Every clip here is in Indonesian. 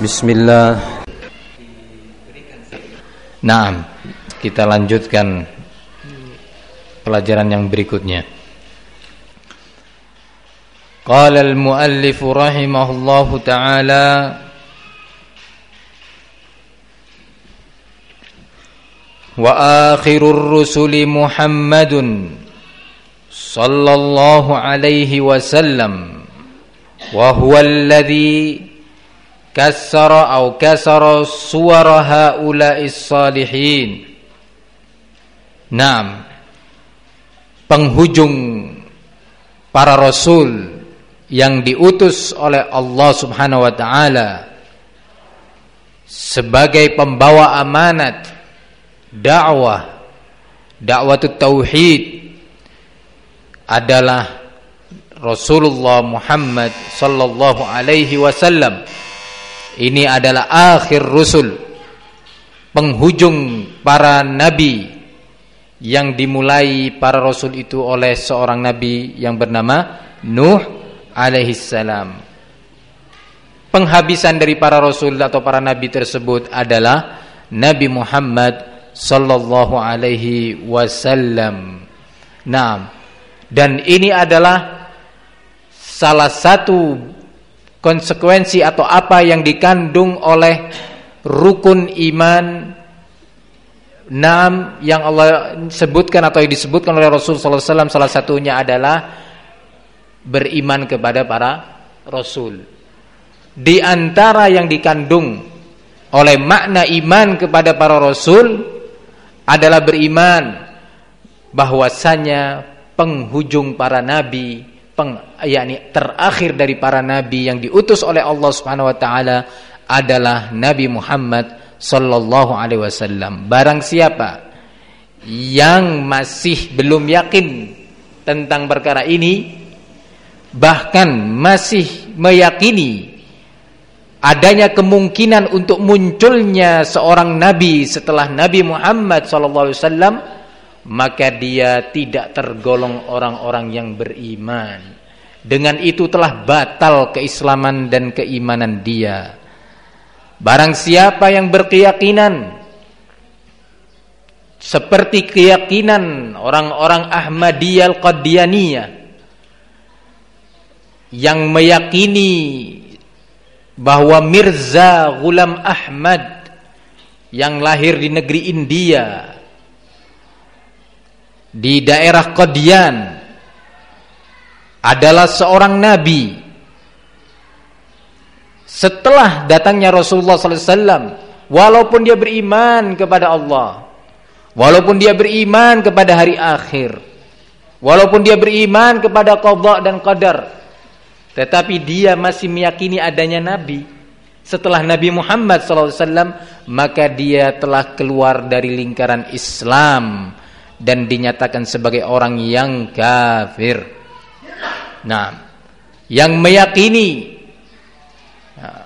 Bismillah. Nah Kita lanjutkan Pelajaran yang berikutnya. Qala al-muallif rahimahullahu ta'ala Wa akhirur rusuli Muhammadun Sallallahu alaihi wasallam Wa huwa alladhi kasara au kasara suwara haula'is salihin Naam. Penghujung para rasul yang diutus oleh Allah Subhanahu wa taala sebagai pembawa amanat dakwah dakwah tauhid adalah Rasulullah Muhammad sallallahu alaihi wasallam ini adalah akhir rusul penghujung para nabi yang dimulai para rasul itu oleh seorang nabi yang bernama Nuh alaihi salam. Penghabisan dari para rasul atau para nabi tersebut adalah Nabi Muhammad sallallahu alaihi wasallam. Nah, dan ini adalah salah satu konsekuensi atau apa yang dikandung oleh rukun iman enam yang Allah sebutkan atau yang disebutkan oleh Rasul sallallahu alaihi wasallam salah satunya adalah beriman kepada para rasul. Di antara yang dikandung oleh makna iman kepada para rasul adalah beriman bahwasanya penghujung para nabi peng, yakni terakhir dari para nabi yang diutus oleh Allah Subhanahu wa taala adalah Nabi Muhammad sallallahu alaihi wasallam. Barang siapa yang masih belum yakin tentang perkara ini bahkan masih meyakini adanya kemungkinan untuk munculnya seorang nabi setelah Nabi Muhammad sallallahu alaihi wasallam maka dia tidak tergolong orang-orang yang beriman. Dengan itu telah batal keislaman dan keimanan dia. Barang siapa yang berkeyakinan seperti keyakinan orang-orang Ahmadiyah Al-Qadianiyah yang meyakini bahwa Mirza Ghulam Ahmad yang lahir di negeri India di daerah Qadian adalah seorang nabi setelah datangnya Rasulullah SAW walaupun dia beriman kepada Allah walaupun dia beriman kepada hari akhir walaupun dia beriman kepada qadha dan qadar tetapi dia masih meyakini adanya nabi setelah Nabi Muhammad SAW maka dia telah keluar dari lingkaran Islam dan dinyatakan sebagai orang yang kafir. Nah, yang meyakini nah,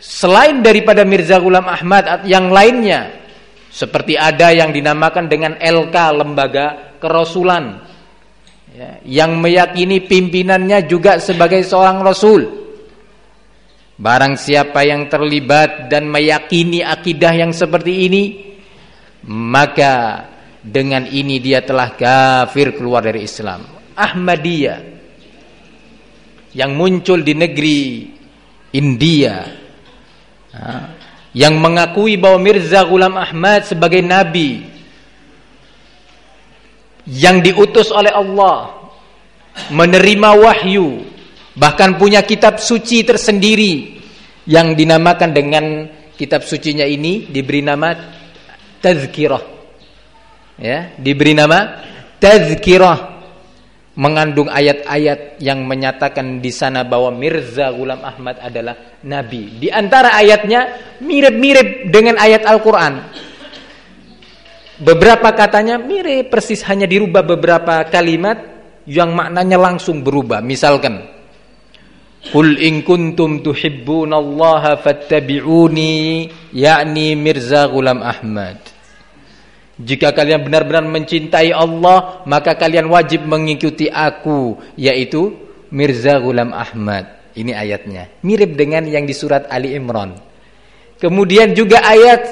selain daripada Mirza Ghulam Ahmad yang lainnya seperti ada yang dinamakan dengan LK lembaga kerasulan ya, yang meyakini pimpinannya juga sebagai seorang rasul. Barang siapa yang terlibat dan meyakini akidah yang seperti ini, maka dengan ini dia telah kafir keluar dari Islam. Ahmadiyah yang muncul di negeri India. Yang mengakui bahwa Mirza Ghulam Ahmad sebagai nabi yang diutus oleh Allah menerima wahyu bahkan punya kitab suci tersendiri yang dinamakan dengan kitab sucinya ini diberi nama Tazkirah. Ya diberi nama tazkirah mengandung ayat-ayat yang menyatakan di sana bahwa Mirza Ghulam Ahmad adalah nabi. Di antara ayatnya mirip-mirip dengan ayat Al-Qur'an. Beberapa katanya mirip persis hanya dirubah beberapa kalimat yang maknanya langsung berubah. Misalkan Qul in kuntum tuhibbunallaha fattabi'uni yakni Mirza Ghulam Ahmad. Jika kalian benar-benar mencintai Allah, maka kalian wajib mengikuti aku, yaitu Mirza Ghulam Ahmad. Ini ayatnya. Mirip dengan yang di surat Ali Imran. Kemudian juga ayat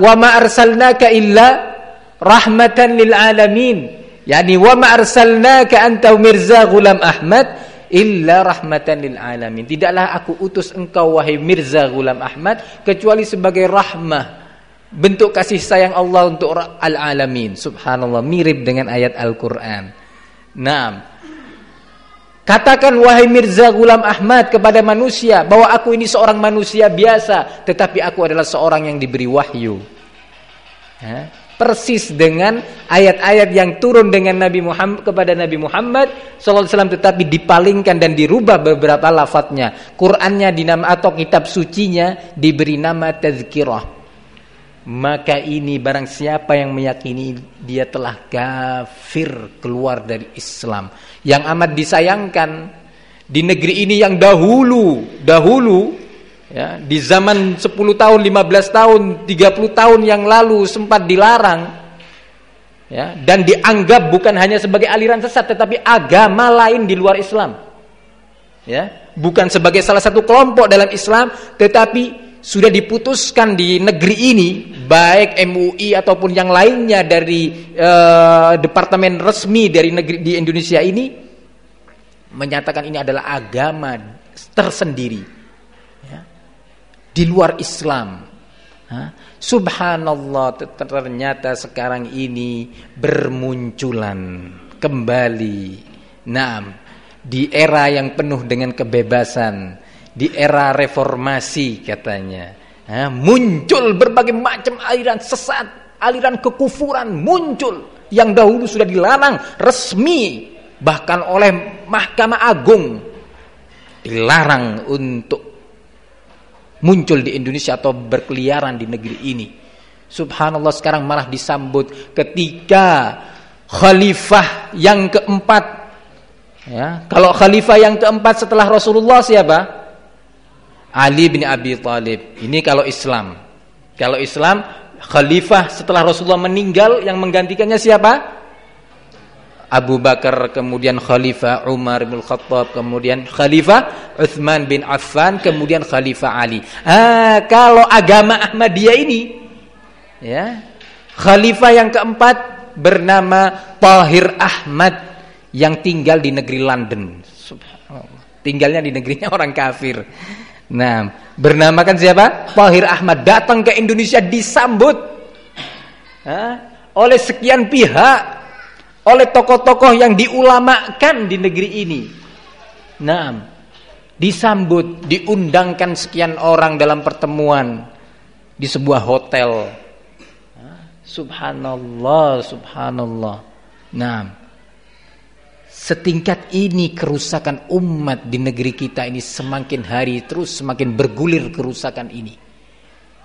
wa ma arsalnaka illa rahmatan lil alamin. Yani wa ma arsalnaka anta Mirza Ghulam Ahmad illa rahmatan lil alamin. Tidaklah aku utus engkau wahai Mirza Ghulam Ahmad kecuali sebagai rahmah bentuk kasih sayang Allah untuk al alamin. Subhanallah mirip dengan ayat Al-Qur'an. Naam. Katakan wahai Mirza Gulam Ahmad kepada manusia bahwa aku ini seorang manusia biasa, tetapi aku adalah seorang yang diberi wahyu. Ya, persis dengan ayat-ayat yang turun dengan Nabi Muhammad kepada Nabi Muhammad SAW tetapi dipalingkan dan dirubah beberapa lafadznya. Qurannya dinam atau kitab sucinya diberi nama tazkirah maka ini barang siapa yang meyakini dia telah kafir keluar dari Islam yang amat disayangkan di negeri ini yang dahulu dahulu ya di zaman 10 tahun 15 tahun 30 tahun yang lalu sempat dilarang ya dan dianggap bukan hanya sebagai aliran sesat tetapi agama lain di luar Islam ya bukan sebagai salah satu kelompok dalam Islam tetapi sudah diputuskan di negeri ini baik MUI ataupun yang lainnya dari uh, departemen resmi dari negeri di Indonesia ini menyatakan ini adalah agama tersendiri ya, di luar Islam. Ha? Subhanallah ternyata sekarang ini bermunculan kembali. Nah, di era yang penuh dengan kebebasan di era reformasi katanya. Ha, muncul berbagai macam aliran sesat aliran kekufuran muncul yang dahulu sudah dilarang resmi bahkan oleh Mahkamah Agung. Dilarang untuk muncul di Indonesia atau berkeliaran di negeri ini. Subhanallah sekarang malah disambut ketika khalifah yang keempat. Ya kalau khalifah yang keempat setelah Rasulullah siapa Ali bin Abi Thalib. Ini kalau Islam. Kalau Islam, khalifah setelah Rasulullah meninggal yang menggantikannya siapa? Abu Bakar, kemudian Khalifah Umar bin Khattab, kemudian Khalifah Uthman bin Affan, kemudian Khalifah Ali. Ah, kalau agama Ahmadiyah ini, ya, Khalifah yang keempat bernama Tahir Ahmad yang tinggal di negeri London. Tinggalnya di negerinya orang kafir. Nah, bernamakan siapa? Fahir Ahmad datang ke Indonesia disambut ha? oleh sekian pihak, oleh tokoh-tokoh yang diulamakan di negeri ini. Nah, disambut, diundangkan sekian orang dalam pertemuan di sebuah hotel. Subhanallah, subhanallah. Nah, Setingkat ini kerusakan umat di negeri kita ini semakin hari terus semakin bergulir kerusakan ini.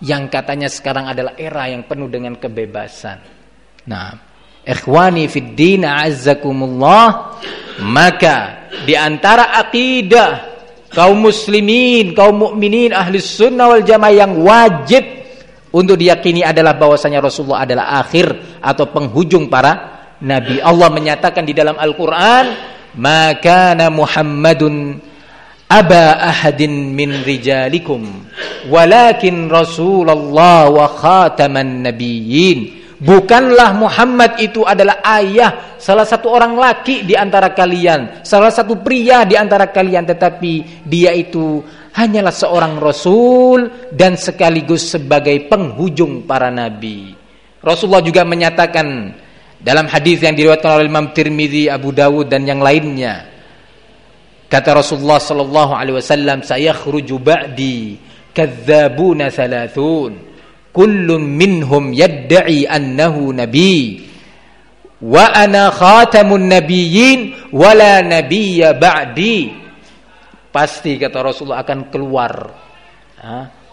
Yang katanya sekarang adalah era yang penuh dengan kebebasan. Nah, ikhwani fid din azzakumullah, maka di antara akidah kaum muslimin, kaum mukminin ahli sunnah wal jamaah yang wajib untuk diyakini adalah bahwasanya Rasulullah adalah akhir atau penghujung para Nabi. Allah menyatakan di dalam Al-Qur'an, "Maka Muhammadun aba ahadin min rijalikum, walakin Rasulullah wa khataman nabiyyin." Bukanlah Muhammad itu adalah ayah salah satu orang laki di antara kalian, salah satu pria di antara kalian, tetapi dia itu hanyalah seorang rasul dan sekaligus sebagai penghujung para nabi. Rasulullah juga menyatakan dalam hadis yang diriwayatkan oleh Imam Tirmizi, Abu Dawud dan yang lainnya, kata Rasulullah sallallahu alaihi wasallam, "Sayakhruju ba'di kadzdzabuna thalathun, kullun minhum yad'i annahu nabi." Wa ana khatamun nabiyyin wala nabiyya ba'di. Pasti kata Rasulullah akan keluar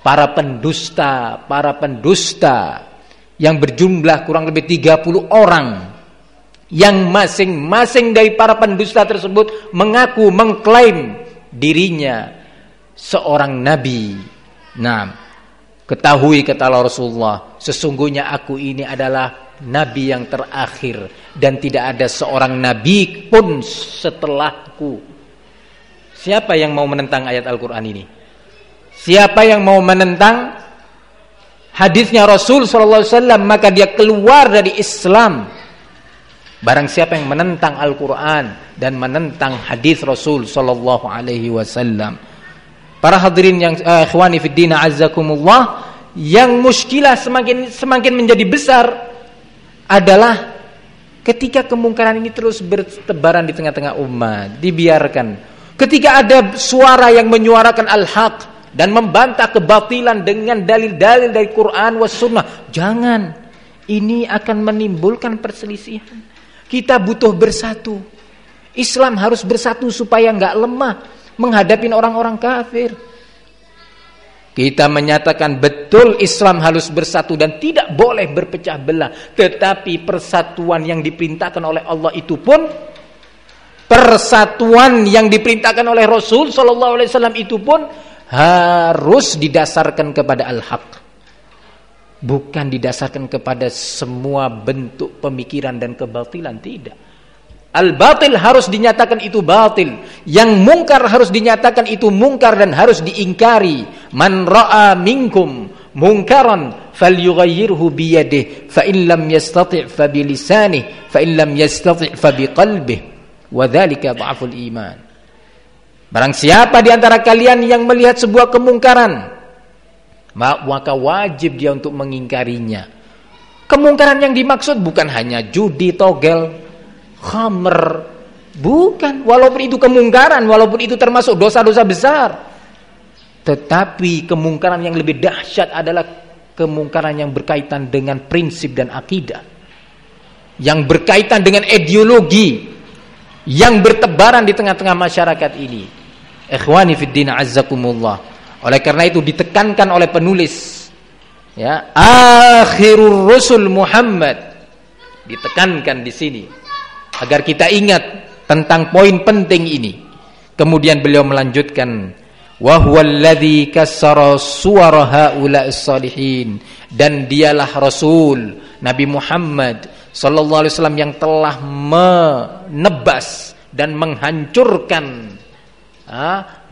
para pendusta, para pendusta yang berjumlah kurang lebih 30 orang yang masing-masing dari para pendusta tersebut mengaku mengklaim dirinya seorang nabi. Nah, ketahui kata Rasulullah, sesungguhnya aku ini adalah nabi yang terakhir dan tidak ada seorang nabi pun setelahku. Siapa yang mau menentang ayat Al-Qur'an ini? Siapa yang mau menentang hadisnya Rasul wasallam maka dia keluar dari Islam. Barang siapa yang menentang Al-Qur'an dan menentang hadis Rasul sallallahu alaihi wasallam. Para hadirin yang uh, ikhwani fid din azzakumullah, yang muskilah semakin semakin menjadi besar adalah ketika kemungkaran ini terus bertebaran di tengah-tengah umat, dibiarkan. Ketika ada suara yang menyuarakan al-haq, dan membantah kebatilan dengan dalil-dalil dari Quran was sunnah. Jangan. Ini akan menimbulkan perselisihan. Kita butuh bersatu. Islam harus bersatu supaya nggak lemah menghadapi orang-orang kafir. Kita menyatakan betul Islam harus bersatu dan tidak boleh berpecah belah. Tetapi persatuan yang diperintahkan oleh Allah itu pun persatuan yang diperintahkan oleh Rasul Shallallahu Alaihi Wasallam itu pun harus didasarkan kepada al-haq. Bukan didasarkan kepada semua bentuk pemikiran dan kebatilan, tidak. Al-batil harus dinyatakan itu batil. Yang mungkar harus dinyatakan itu mungkar dan harus diingkari. Man ra'a minkum mungkaran falyughayyirhu biyadihi fa in lam yastati' fa bilisanihi fa in lam yastati' fa biqalbihi wa dzalika dha'ful iman. Barang siapa di antara kalian yang melihat sebuah kemungkaran, maka wajib dia untuk mengingkarinya. Kemungkaran yang dimaksud bukan hanya judi, togel, khamer, bukan. Walaupun itu kemungkaran, walaupun itu termasuk dosa-dosa besar. Tetapi kemungkaran yang lebih dahsyat adalah kemungkaran yang berkaitan dengan prinsip dan akidah. Yang berkaitan dengan ideologi yang bertebaran di tengah-tengah masyarakat ini. Ikhwani fid din azzakumullah. Oleh karena itu ditekankan oleh penulis ya, akhirur rusul Muhammad ditekankan di sini agar kita ingat tentang poin penting ini. Kemudian beliau melanjutkan wa huwallazi kassara suwara haula'is salihin dan dialah rasul Nabi Muhammad sallallahu alaihi wasallam yang telah menebas dan menghancurkan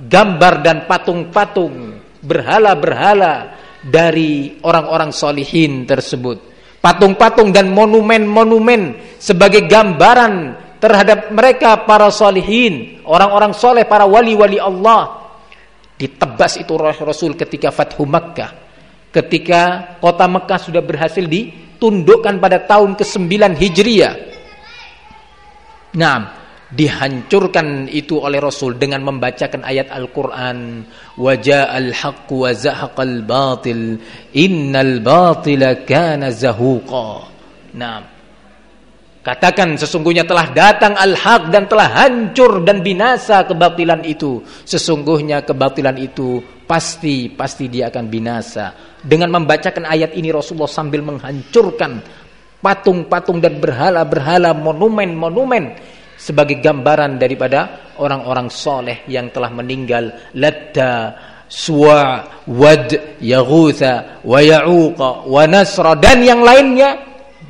gambar dan patung-patung berhala-berhala dari orang-orang solihin tersebut. Patung-patung dan monumen-monumen sebagai gambaran terhadap mereka para solihin, orang-orang soleh, para wali-wali Allah. Ditebas itu Rasul ketika Fathu Makkah. Ketika kota Mekah sudah berhasil ditundukkan pada tahun ke-9 Hijriah. Nah, dihancurkan itu oleh Rasul dengan membacakan ayat Al-Qur'an waja'al haqqu wa zahaqal batil innal batila kana zahuqa. Nah, katakan sesungguhnya telah datang al-haq dan telah hancur dan binasa kebatilan itu. Sesungguhnya kebatilan itu pasti pasti dia akan binasa. Dengan membacakan ayat ini Rasulullah sambil menghancurkan patung-patung dan berhala-berhala monumen-monumen sebagai gambaran daripada orang-orang soleh yang telah meninggal. Ladda suwa wad yaghutha wa ya'uqa dan yang lainnya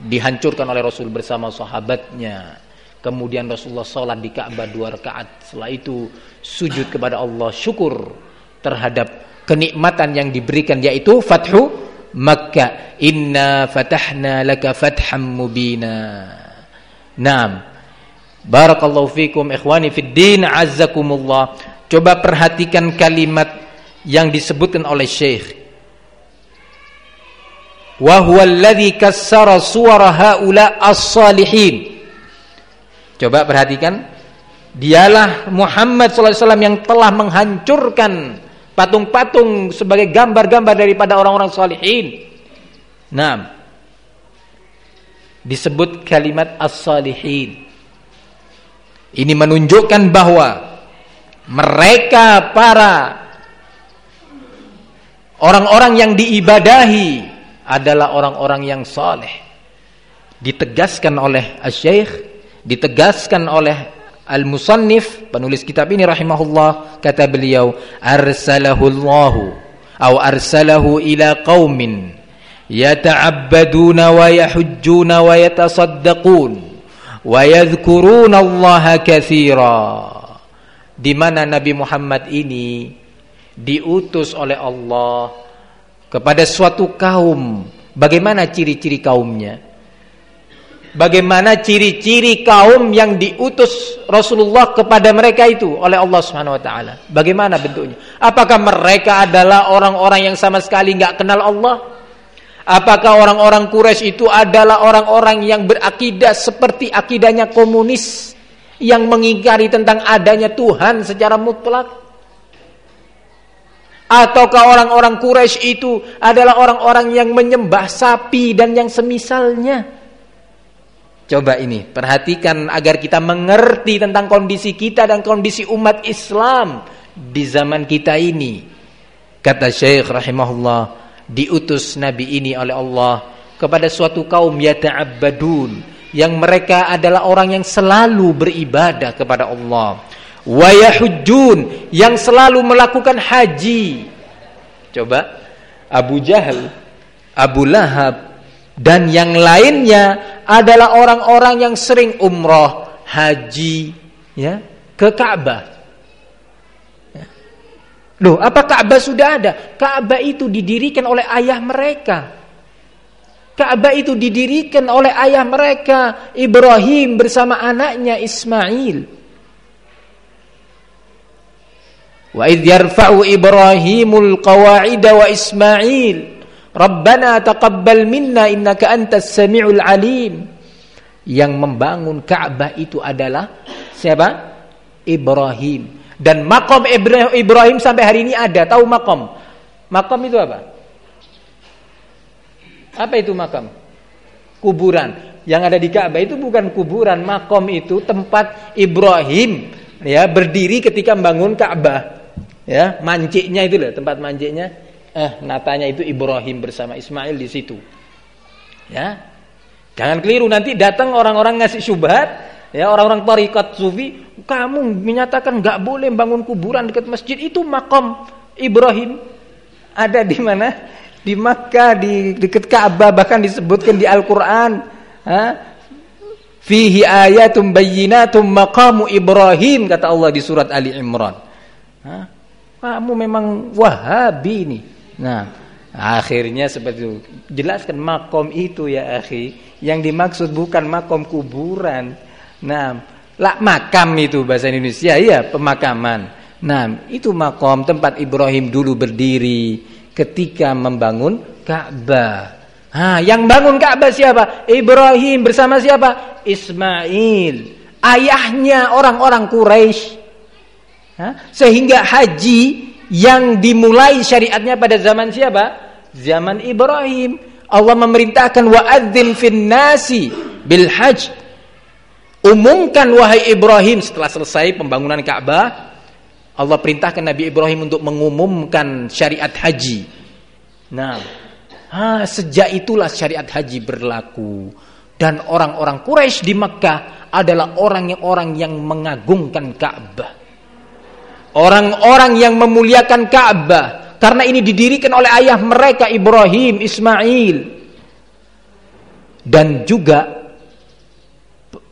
dihancurkan oleh Rasul bersama sahabatnya. Kemudian Rasulullah sholat di Ka'bah dua rakaat. Setelah itu sujud kepada Allah syukur terhadap kenikmatan yang diberikan yaitu fathu Makkah. Inna fatahna laka fatham mubina. Naam Barakallahu fikum ikhwani fid din azzakumullah. Coba perhatikan kalimat yang disebutkan oleh Syekh. Wa huwa alladhi kassara suwara haula as-salihin. Coba perhatikan. Dialah Muhammad SAW yang telah menghancurkan patung-patung sebagai gambar-gambar daripada orang-orang salihin. Nah, disebut kalimat as-salihin. Ini menunjukkan bahwa mereka para orang-orang yang diibadahi adalah orang-orang yang saleh. Ditegaskan oleh Asy-Syaikh, ditegaskan oleh Al-Musannif, penulis kitab ini rahimahullah, kata beliau, arsalahu Allahu atau arsalahu ila qaumin yata'abbaduna wa yahujjuna wa yatasaddaqun wa yadhkuruna Allah katsira di mana Nabi Muhammad ini diutus oleh Allah kepada suatu kaum. Bagaimana ciri-ciri kaumnya? Bagaimana ciri-ciri kaum yang diutus Rasulullah kepada mereka itu oleh Allah Subhanahu wa taala? Bagaimana bentuknya? Apakah mereka adalah orang-orang yang sama sekali nggak kenal Allah? Apakah orang-orang Quraisy itu adalah orang-orang yang berakidah seperti akidahnya komunis yang mengingkari tentang adanya Tuhan secara mutlak? Ataukah orang-orang Quraisy itu adalah orang-orang yang menyembah sapi dan yang semisalnya? Coba ini, perhatikan agar kita mengerti tentang kondisi kita dan kondisi umat Islam di zaman kita ini. Kata Syekh rahimahullah, diutus Nabi ini oleh Allah kepada suatu kaum yata'abbadun yang mereka adalah orang yang selalu beribadah kepada Allah wayahujun yang selalu melakukan haji. Coba Abu Jahal, Abu Lahab dan yang lainnya adalah orang-orang yang sering umroh, haji, ya, ke Ka'bah. Loh, apa Ka'bah sudah ada? Ka'bah itu didirikan oleh ayah mereka. Ka'bah itu didirikan oleh ayah mereka Ibrahim bersama anaknya Ismail. Wa idh yarfa'u Ibrahimul qawa'ida wa Ismail Rabbana taqabbal minna innaka antas sami'ul alim Yang membangun Ka'bah itu adalah siapa? Ibrahim Dan makom Ibrahim sampai hari ini ada. Tahu makom? Makom itu apa? Apa itu makam? Kuburan. Yang ada di Ka'bah itu bukan kuburan. Makom itu tempat Ibrahim ya berdiri ketika membangun Ka'bah. Ya manciknya itu loh tempat manciknya. Eh natanya itu Ibrahim bersama Ismail di situ. Ya. Jangan keliru nanti datang orang-orang ngasih syubhat ya orang-orang tarikat sufi kamu menyatakan nggak boleh bangun kuburan dekat masjid itu makom Ibrahim ada di mana di Makkah di dekat Ka'bah bahkan disebutkan di Al-Qur'an fihi ayatum bayyinatum maqamu Ibrahim kata Allah di surat Ali Imran ha? Kamu memang Wahabi ini. Nah, akhirnya seperti itu. Jelaskan makom itu ya akhi. Yang dimaksud bukan makom kuburan. Nah, lah makam itu bahasa Indonesia ya pemakaman. Nah, itu makom tempat Ibrahim dulu berdiri ketika membangun Ka'bah. Ha, yang bangun Ka'bah siapa? Ibrahim bersama siapa? Ismail. Ayahnya orang-orang Quraisy. Sehingga haji yang dimulai syariatnya pada zaman siapa? Zaman Ibrahim. Allah memerintahkan wa'adzin fin nasi bil hajj. Umumkan wahai Ibrahim setelah selesai pembangunan Ka'bah, Allah perintahkan Nabi Ibrahim untuk mengumumkan syariat haji. Nah, ha, sejak itulah syariat haji berlaku dan orang-orang Quraisy di Mekah adalah orang-orang yang mengagungkan Ka'bah. Orang-orang yang memuliakan Ka'bah karena ini didirikan oleh ayah mereka Ibrahim, Ismail. Dan juga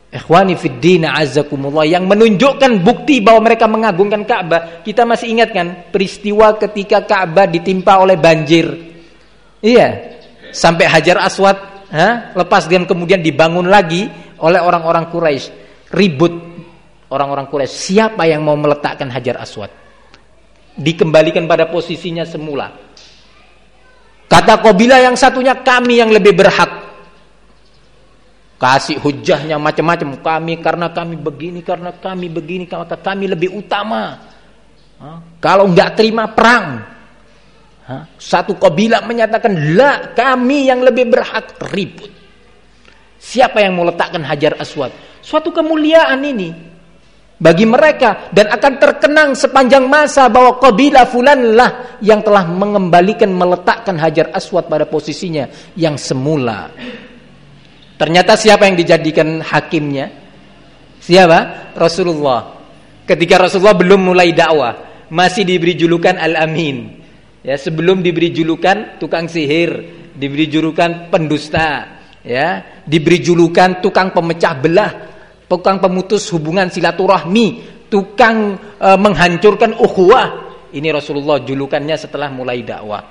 ikhwani fid din azzakumullah yang menunjukkan bukti bahwa mereka mengagungkan Ka'bah. Kita masih ingat kan peristiwa ketika Ka'bah ditimpa oleh banjir. Iya. Sampai Hajar Aswad ha? lepas dan kemudian dibangun lagi oleh orang-orang Quraisy. Ribut orang-orang Quraisy, siapa yang mau meletakkan Hajar Aswad? Dikembalikan pada posisinya semula. Kata Qabila yang satunya kami yang lebih berhak. Kasih hujahnya macam-macam. Kami karena kami begini, karena kami begini, maka kami lebih utama. Kalau nggak terima perang, satu Qabila menyatakan, lah kami yang lebih berhak ribut. Siapa yang mau letakkan Hajar Aswad? Suatu kemuliaan ini bagi mereka dan akan terkenang sepanjang masa bahwa kabilah fulanlah yang telah mengembalikan meletakkan Hajar Aswad pada posisinya yang semula. Ternyata siapa yang dijadikan hakimnya? Siapa? Rasulullah. Ketika Rasulullah belum mulai dakwah, masih diberi julukan Al-Amin. Ya, sebelum diberi julukan tukang sihir, diberi julukan pendusta, ya, diberi julukan tukang pemecah belah tukang pemutus hubungan silaturahmi tukang e, menghancurkan ukhuwah. Ini Rasulullah julukannya setelah mulai dakwah.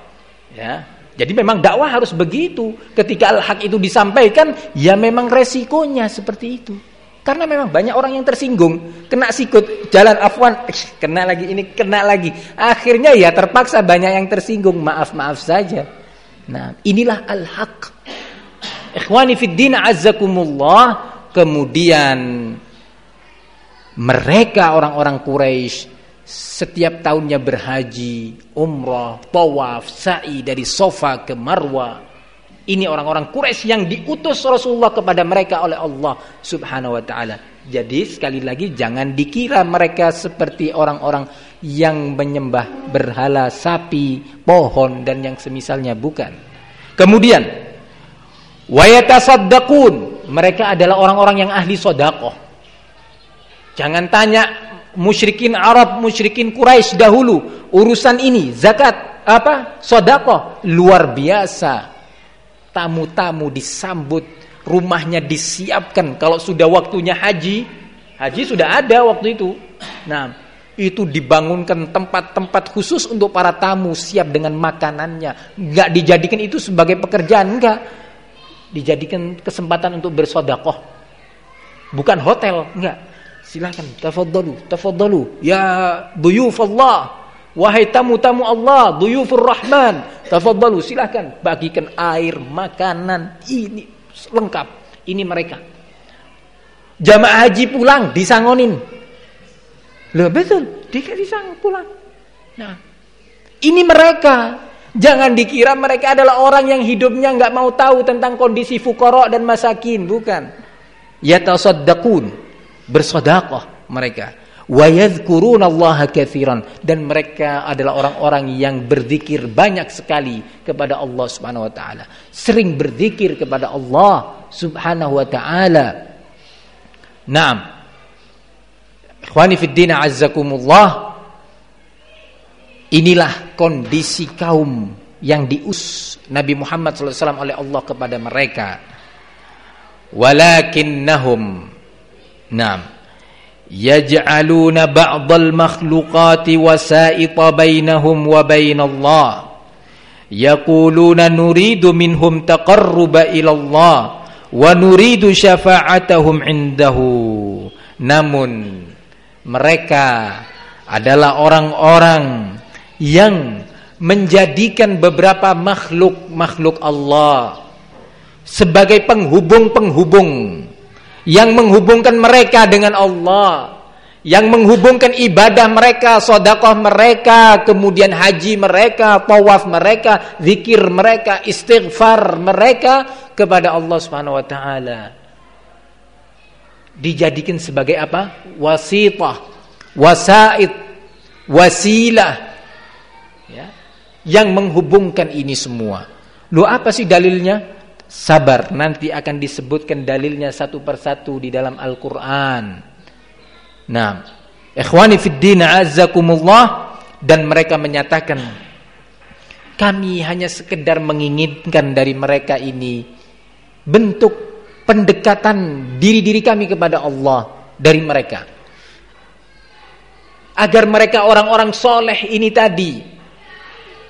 Ya. Jadi memang dakwah harus begitu. Ketika al-haq itu disampaikan, ya memang resikonya seperti itu. Karena memang banyak orang yang tersinggung, kena sikut, jalan afwan, kena lagi ini, kena lagi. Akhirnya ya terpaksa banyak yang tersinggung, maaf-maaf saja. Nah, inilah al-haq. Ikhwani fid din azzakumullah, kemudian mereka orang-orang Quraisy setiap tahunnya berhaji, umrah, tawaf, sa'i dari Sofa ke Marwa. Ini orang-orang Quraisy yang diutus Rasulullah kepada mereka oleh Allah Subhanahu wa taala. Jadi sekali lagi jangan dikira mereka seperti orang-orang yang menyembah berhala sapi, pohon dan yang semisalnya bukan. Kemudian wayatasaddaqun, mereka adalah orang-orang yang ahli sedekah. Jangan tanya musyrikin Arab, musyrikin Quraisy dahulu urusan ini zakat apa sedekah luar biasa tamu-tamu disambut, rumahnya disiapkan. Kalau sudah waktunya haji, haji sudah ada waktu itu. Nah, itu dibangunkan tempat-tempat khusus untuk para tamu siap dengan makanannya. Enggak dijadikan itu sebagai pekerjaan, enggak. Dijadikan kesempatan untuk bersodakoh. Bukan hotel, enggak. Silakan, tafadhalu, tafadhalu. Ya duyuf Allah. Wahai tamu-tamu Allah, duyufur Rahman, tafadhalu silakan bagikan air, makanan, ini lengkap. Ini mereka. Jamaah haji pulang disangonin. Loh betul, dia disang pulang. Nah, ini mereka. Jangan dikira mereka adalah orang yang hidupnya nggak mau tahu tentang kondisi fukorok dan masakin, bukan. Ya tasaddaqun, bersedekah mereka. Wa yadhkurunallaha katsiran dan mereka adalah orang-orang yang berzikir banyak sekali kepada Allah Subhanahu wa taala. Sering berzikir kepada Allah Subhanahu wa taala. Naam. Ikhwani fid din azzakumullah Inilah kondisi kaum yang dius Nabi Muhammad SAW oleh Allah kepada mereka. Walakinnahum Naam. Yaj'aluna ba'dal makhluqati wasaita bainahum wa bainallah. Yaquluna nuridu minhum taqarruba ila Allah wa nuridu syafa'atahum indahu. Namun mereka adalah orang-orang yang menjadikan beberapa makhluk-makhluk Allah sebagai penghubung-penghubung yang menghubungkan mereka dengan Allah, yang menghubungkan ibadah mereka, sodakoh mereka, kemudian haji mereka, tawaf mereka, zikir mereka, istighfar mereka kepada Allah Subhanahu wa taala. Dijadikan sebagai apa? Wasitah, wasaid, wasilah. Ya. Yang menghubungkan ini semua. Lu apa sih dalilnya? Sabar nanti akan disebutkan dalilnya satu persatu di dalam Al-Qur'an. Nah, ikhwani fid din azzakumullah dan mereka menyatakan kami hanya sekedar menginginkan dari mereka ini bentuk pendekatan diri-diri kami kepada Allah dari mereka. Agar mereka orang-orang soleh ini tadi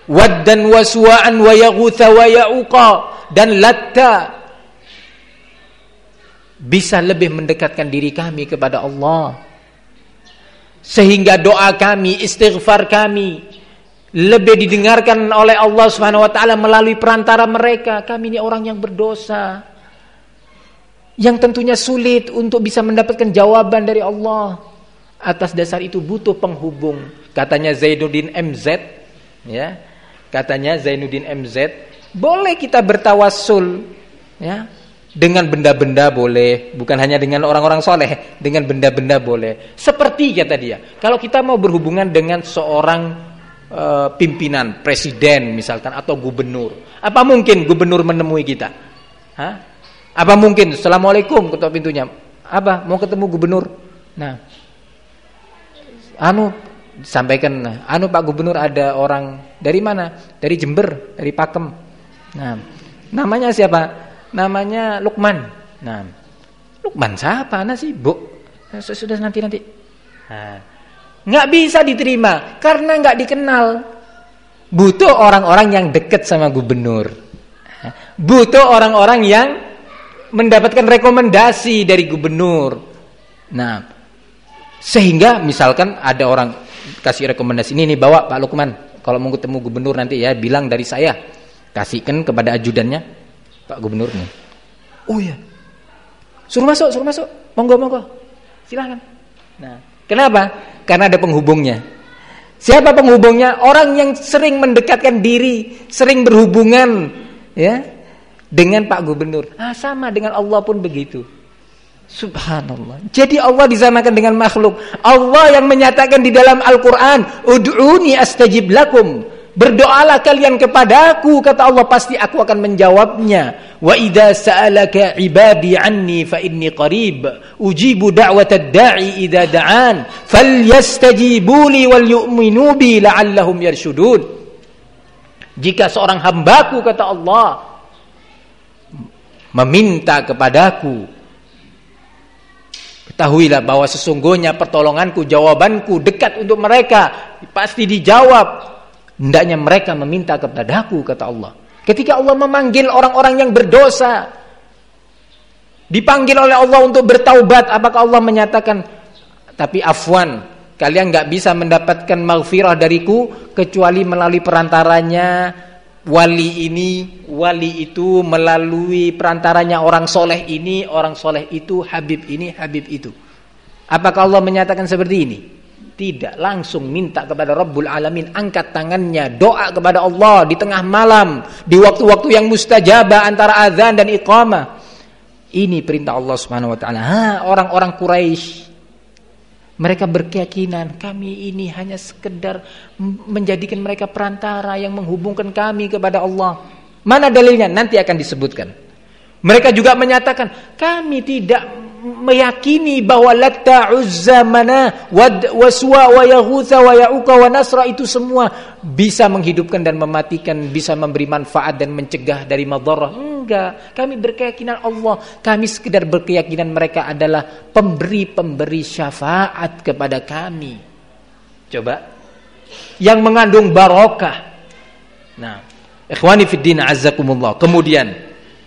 waddan wa suwa'an wa yaghutha wa ya'uqa dan latta bisa lebih mendekatkan diri kami kepada Allah. Sehingga doa kami istighfar kami lebih didengarkan oleh Allah Subhanahu wa taala melalui perantara mereka. Kami ini orang yang berdosa yang tentunya sulit untuk bisa mendapatkan jawaban dari Allah. Atas dasar itu butuh penghubung. Katanya Zainuddin MZ ya Katanya Zainuddin MZ, boleh kita bertawassul ya. Dengan benda-benda boleh, bukan hanya dengan orang-orang soleh, dengan benda-benda boleh. Seperti kata dia, kalau kita mau berhubungan dengan seorang e, pimpinan, presiden misalkan atau gubernur, apa mungkin gubernur menemui kita? Hah? Apa mungkin? Assalamualaikum ketua pintunya. Apa? Mau ketemu gubernur? Nah, anu sampaikan anu Pak Gubernur ada orang dari mana? Dari Jember dari Pakem. Nah namanya siapa? Namanya Lukman. Nah Lukman siapa? Anak sih bu. Sudah nanti nanti. Nggak bisa diterima karena nggak dikenal. Butuh orang-orang yang dekat sama gubernur. Butuh orang-orang yang mendapatkan rekomendasi dari gubernur. Nah, sehingga misalkan ada orang kasih rekomendasi ini nih bawa Pak Lukman kalau mau ketemu gubernur nanti ya bilang dari saya kasihkan kepada ajudannya Pak Gubernur nih. Oh iya. Suruh masuk, suruh masuk. Monggo, monggo. Silakan. Nah, kenapa? Karena ada penghubungnya. Siapa penghubungnya? Orang yang sering mendekatkan diri, sering berhubungan ya dengan Pak Gubernur. Ah, sama dengan Allah pun begitu. Subhanallah. Jadi Allah disamakan dengan makhluk. Allah yang menyatakan di dalam Al-Qur'an, "Ud'uni astajib lakum." Berdoalah kalian kepadaku kata Allah pasti aku akan menjawabnya. Wa idza sa'alaka 'ibadi 'anni fa inni qarib ujibu da'watad da'i idza da'an falyastajibu li wal yu'minu bi la'allahum yarshudun. Jika seorang hambaku kata Allah meminta kepadaku ketahuilah bahwa sesungguhnya pertolonganku jawabanku dekat untuk mereka pasti dijawab Hendaknya mereka meminta kepadaku kata Allah. Ketika Allah memanggil orang-orang yang berdosa, dipanggil oleh Allah untuk bertaubat, apakah Allah menyatakan, tapi afwan, kalian nggak bisa mendapatkan maghfirah dariku kecuali melalui perantaranya wali ini, wali itu melalui perantaranya orang soleh ini, orang soleh itu, Habib ini, Habib itu. Apakah Allah menyatakan seperti ini? Tidak langsung minta kepada Rabbul Alamin Angkat tangannya Doa kepada Allah di tengah malam Di waktu-waktu yang mustajabah Antara azan dan iqamah Ini perintah Allah subhanahu wa ta'ala Orang-orang Quraisy Mereka berkeyakinan Kami ini hanya sekedar Menjadikan mereka perantara Yang menghubungkan kami kepada Allah Mana dalilnya? Nanti akan disebutkan Mereka juga menyatakan Kami tidak meyakini bahwa Latta, Uzza, Mana, Waswa, wa Yaghutha, wa itu semua bisa menghidupkan dan mematikan, bisa memberi manfaat dan mencegah dari madarah. Enggak, kami berkeyakinan Allah, kami sekedar berkeyakinan mereka adalah pemberi-pemberi syafaat kepada kami. Coba yang mengandung barokah. Nah, ikhwani fid din azzakumullah. Kemudian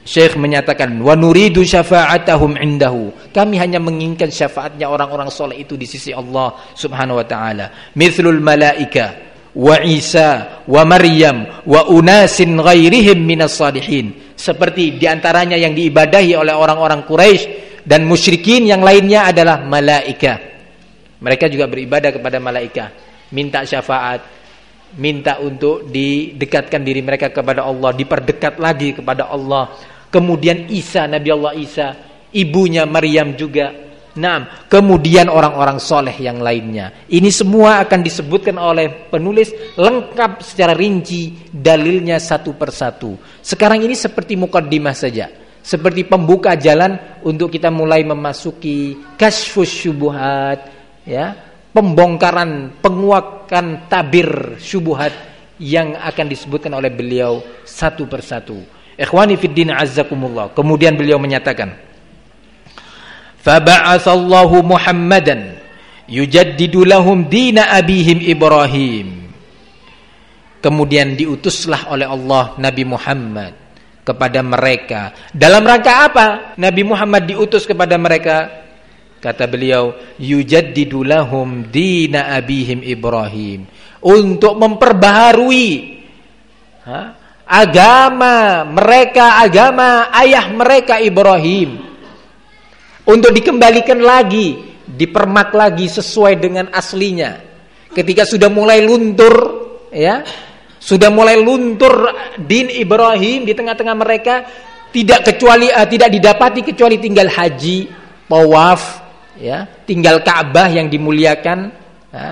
Syekh menyatakan wa nuridu syafa'atahum indahu. Kami hanya menginginkan syafaatnya orang-orang soleh itu di sisi Allah Subhanahu wa taala. Mithlul malaika wa Isa wa Maryam wa unasin ghairihim minas salihin. Seperti di antaranya yang diibadahi oleh orang-orang Quraisy dan musyrikin yang lainnya adalah malaika. Mereka juga beribadah kepada malaika, minta syafaat, minta untuk didekatkan diri mereka kepada Allah, diperdekat lagi kepada Allah kemudian Isa Nabi Allah Isa, ibunya Maryam juga. Nah, kemudian orang-orang soleh yang lainnya. Ini semua akan disebutkan oleh penulis lengkap secara rinci dalilnya satu persatu. Sekarang ini seperti mukaddimah saja, seperti pembuka jalan untuk kita mulai memasuki kasfus syubuhat, ya, pembongkaran, penguakan tabir syubuhat yang akan disebutkan oleh beliau satu persatu. Ikhwani fid din azzakumullah. Kemudian beliau menyatakan, "Faba'atsallahu Muhammadan yujaddidu lahum dina abihim Ibrahim." Kemudian diutuslah oleh Allah Nabi Muhammad kepada mereka. Dalam rangka apa? Nabi Muhammad diutus kepada mereka. Kata beliau, yujaddidu lahum dina abihim Ibrahim. Untuk memperbaharui ha? agama mereka, agama ayah mereka Ibrahim. Untuk dikembalikan lagi, dipermak lagi sesuai dengan aslinya. Ketika sudah mulai luntur, ya, sudah mulai luntur din Ibrahim di tengah-tengah mereka, tidak kecuali uh, tidak didapati kecuali tinggal haji, tawaf, ya, tinggal Ka'bah yang dimuliakan, ya,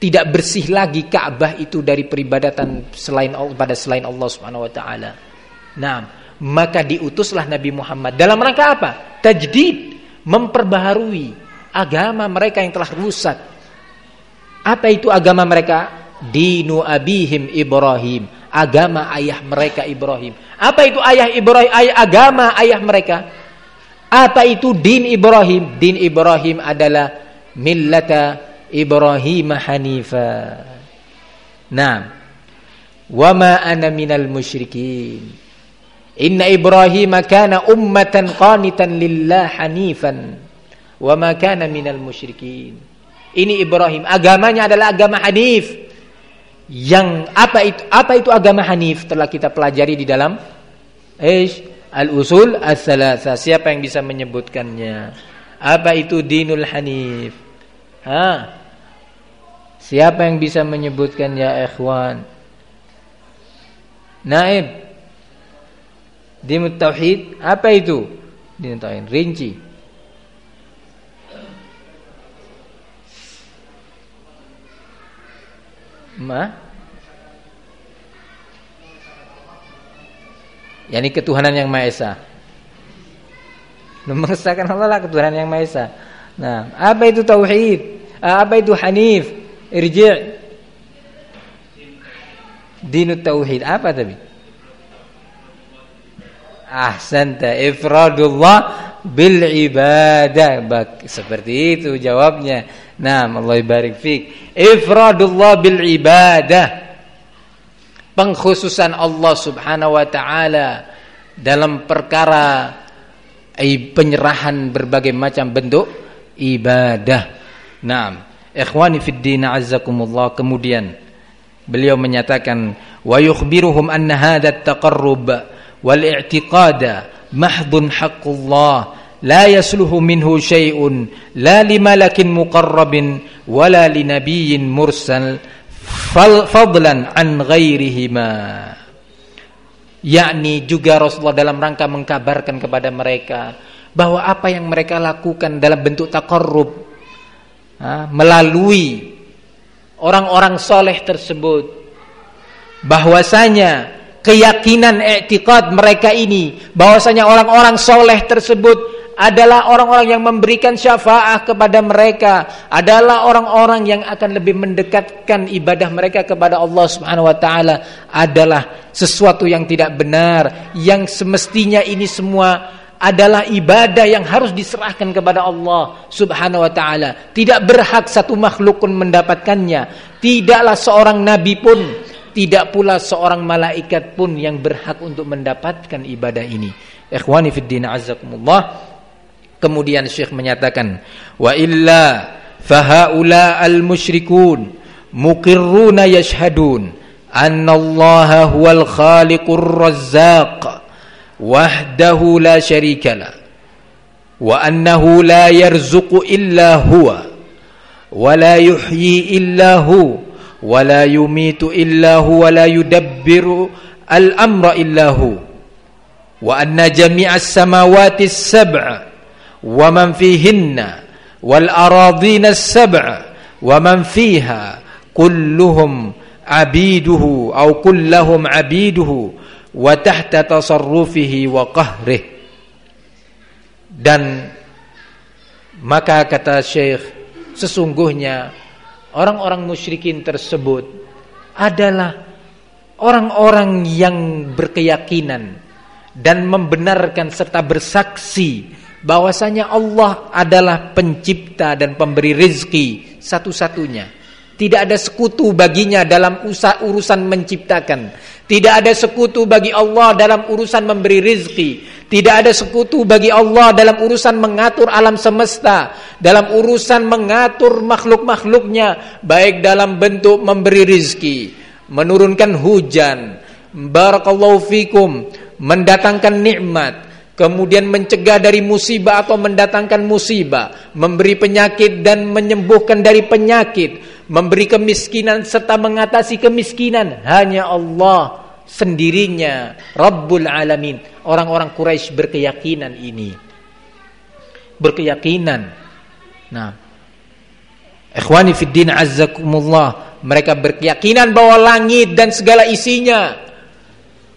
tidak bersih lagi Ka'bah itu dari peribadatan selain pada selain Allah Subhanahu wa taala. Nah, maka diutuslah Nabi Muhammad dalam rangka apa? Tajdid, memperbaharui agama mereka yang telah rusak. Apa itu agama mereka? Dinu abihim Ibrahim, agama ayah mereka Ibrahim. Apa itu ayah Ibrahim? Ayah agama ayah mereka. Apa itu din Ibrahim? Din Ibrahim adalah millata Ibrahim hanifa. Nah, wa ma ana minal musyrikin. Inna Ibrahim kana ummatan qanitan lillah hanifan wa ma kana minal musyrikin. Ini Ibrahim, agamanya adalah agama hanif. Yang apa itu apa itu agama hanif telah kita pelajari di dalam al-usul as-salasa. Siapa yang bisa menyebutkannya? Apa itu dinul hanif? Ha? Siapa yang bisa menyebutkan ya ikhwan? Naib. Dinut tauhid apa itu? Dinut tauhid rinci. Ma? Yani ketuhanan yang Maha Esa. Mengesahkan Allah lah ketuhanan yang Maha Esa. Nah, apa itu tauhid? Ah, apa itu hanif? Irji' Dinut tauhid apa tadi? Ahsanta ifradullah bil ibadah. Seperti itu jawabnya. Nah, Allah barik fik. Ifradullah bil ibadah. Pengkhususan Allah Subhanahu wa taala dalam perkara penyerahan berbagai macam bentuk ibadah. Nah, ikhwani fid din azzakumullah kemudian beliau menyatakan wa yukhbiruhum anna hadha at-taqarrub wal i'tiqada mahdun haqqullah la yasluhu minhu syai'un la limalakin muqarrabin wala linabiyyin mursal fadlan an ghairihima. Yakni juga Rasulullah dalam rangka mengkabarkan kepada mereka bahwa apa yang mereka lakukan dalam bentuk takarrub melalui orang-orang soleh tersebut bahwasanya keyakinan etikad mereka ini bahwasanya orang-orang soleh tersebut adalah orang-orang yang memberikan syafaat kepada mereka, adalah orang-orang yang akan lebih mendekatkan ibadah mereka kepada Allah Subhanahu wa taala adalah sesuatu yang tidak benar, yang semestinya ini semua adalah ibadah yang harus diserahkan kepada Allah Subhanahu wa taala. Tidak berhak satu makhluk pun mendapatkannya. Tidaklah seorang nabi pun, tidak pula seorang malaikat pun yang berhak untuk mendapatkan ibadah ini. Ikhwani fid din azzakumullah. Kemudian Syekh menyatakan, "Wa illa fahaula al-musyrikun muqirruna yashhadun anna Allah huwal khaliqur razzaq wahdahu la syarika la wa annahu la yarzuqu illa huwa wa la yuhyi illa hu ولا yumitu إلا هو ولا يدبر الأمر إلا هو وأن جميع السماوات السبع ومن فيهن والأراضين السبع ومن فيها كلهم عبيده أو كلهم عبيده وتحت تصرفه وقهره. dan maka kata Syekh sesungguhnya orang-orang musyrikin tersebut adalah orang-orang yang berkeyakinan dan membenarkan serta bersaksi bahwasanya Allah adalah pencipta dan pemberi rizki satu-satunya. Tidak ada sekutu baginya dalam urusan menciptakan. Tidak ada sekutu bagi Allah dalam urusan memberi rizki. Tidak ada sekutu bagi Allah dalam urusan mengatur alam semesta. Dalam urusan mengatur makhluk-makhluknya. Baik dalam bentuk memberi rizki. Menurunkan hujan. Barakallahu fikum. Mendatangkan nikmat kemudian mencegah dari musibah atau mendatangkan musibah, memberi penyakit dan menyembuhkan dari penyakit, memberi kemiskinan serta mengatasi kemiskinan hanya Allah sendirinya Rabbul Alamin. Orang-orang Quraisy berkeyakinan ini. Berkeyakinan. Nah, Ikhwani fid din azzakumullah, mereka berkeyakinan bahwa langit dan segala isinya